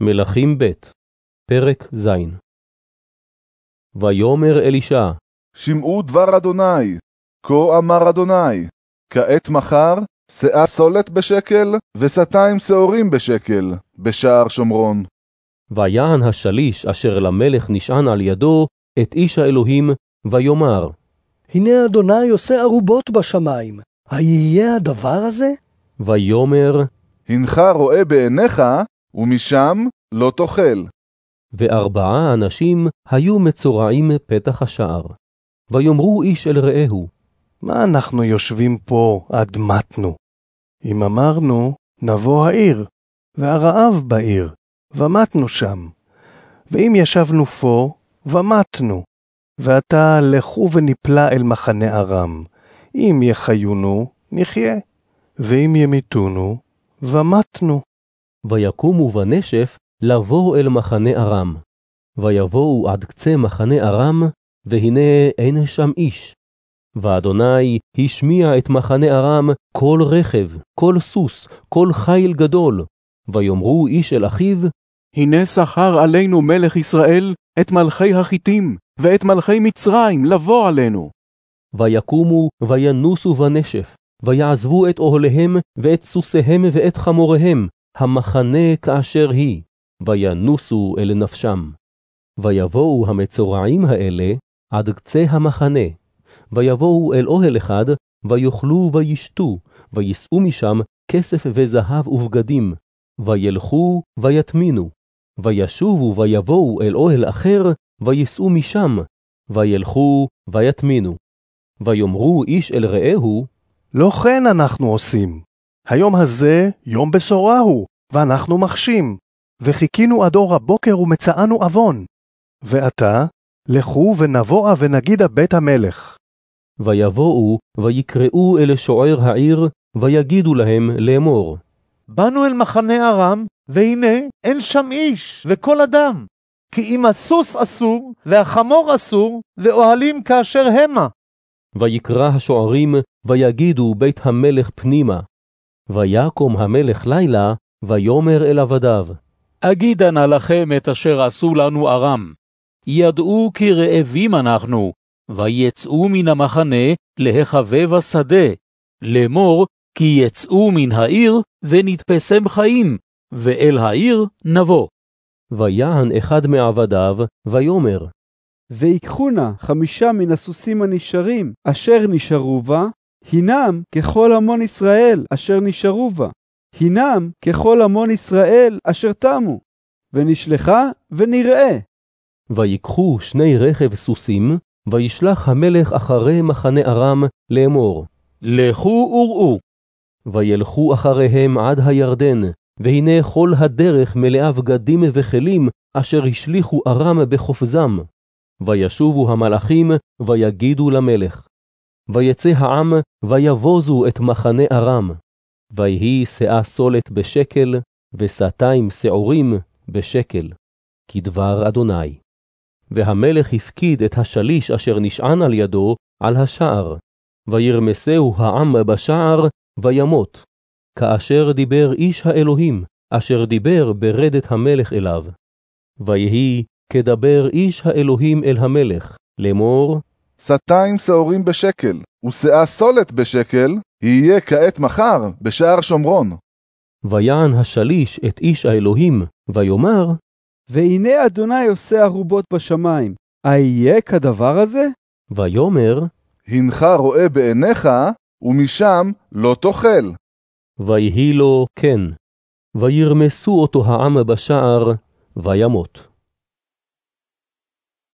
מלכים ב', פרק ז. ויאמר אלישע, שמעו דבר אדוני, כה אמר אדוני, כעת מחר, שאה סולת בשקל, ושתיים שעורים בשקל, בשער שומרון. ויען השליש אשר למלך נשען על ידו, את איש האלוהים, ויאמר, הנה אדוני עושה ערובות בשמיים, היהיה הדבר הזה? ויאמר, הנך רואה בעיניך, ומשם לא תאכל. וארבעה אנשים היו מצורעים פתח השער. ויאמרו איש אל רעהו, מה אנחנו יושבים פה עד מתנו? אם אמרנו, נבוא העיר, והרעב בעיר, ומתנו שם. ואם ישבנו פה, ומתנו. ועתה לכו ונפלא אל מחנה ארם. אם יחיונו, נחיה. ואם ימיתונו, ומתנו. ויקומו בנשף לבוא אל מחנה ארם. ויבואו עד קצה מחנה ארם, והנה אין שם איש. ואדוני השמיע את מחנה ארם כל רכב, כל סוס, כל חיל גדול. ויאמרו איש אל אחיו, הנה שכר עלינו מלך ישראל את מלכי החיתים, ואת מלכי מצרים לבוא עלינו. ויקומו וינוסו בנשף, ויעזבו את אוהליהם, ואת סוסיהם ואת חמוריהם, המחנה כאשר היא, וינוסו אל נפשם. ויבואו המצורעים האלה עד קצה המחנה, ויבואו אל אוהל אחד, ויאכלו וישתו, ויישאו משם כסף וזהב ובגדים, וילכו ויטמינו, וישובו ויבואו אל אוהל אחר, ויישאו משם, וילכו ויטמינו. ויאמרו איש אל רעהו, לא כן אנחנו עושים. היום הזה יום בשורה הוא, ואנחנו מחשים, וחיכינו עד אור הבוקר ומצאנו עוון. ועתה, לכו ונבואה ונגידה בית המלך. ויבואו, ויקראו אל שוער העיר, ויגידו להם לאמור. באנו אל מחנה ארם, והנה אין שם איש וכל אדם. כי אם הסוס אסור, והחמור אסור, ואוהלים כאשר המה. ויקרא השוערים, ויגידו בית המלך פנימה. ויקום המלך לילה, ויאמר אל עבדיו. אגידה נא לכם את אשר עשו לנו ארם. ידעו כי רעבים אנחנו, ויצאו מן המחנה להחבב השדה, לאמור כי יצאו מן העיר ונתפסם חיים, ואל העיר נבוא. ויען אחד מעבדיו, ויאמר, ויקחו נא חמישה מן הסוסים הנשארים, אשר נשארו בה, הינם ככל המון ישראל אשר נשארו בה, הינם ככל המון ישראל אשר תמו, ונשלחה ונראה. ויקחו שני רכב סוסים, וישלח המלך אחרי מחנה ארם לאמור, לכו וראו. וילכו אחריהם עד הירדן, והנה כל הדרך מלאה בגדים וכלים, אשר השליכו ארם בחופזם. וישובו המלאכים, ויגידו למלך. ויצא העם, ויבוזו את מחנה ארם. ויהי שאה סולת בשקל, ושתיים שעורים בשקל. כדבר אדוני. והמלך הפקיד את השליש אשר נשען על ידו על השער, וירמסהו העם בשער, וימות, כאשר דיבר איש האלוהים, אשר דיבר ברדת המלך אליו. ויהי כדבר איש האלוהים אל המלך, לאמור, שתיים שעורים בשקל, ושאה סולת בשקל, יהיה כעת מחר בשער שומרון. ויען השליש את איש האלוהים, ויאמר, והנה אדוני עושה ערובות בשמיים, אהיה כדבר הזה? ויאמר, הנך רואה בעיניך, ומשם לא תאכל. ויהי לו כן. וירמסו אותו העם בשער, וימות.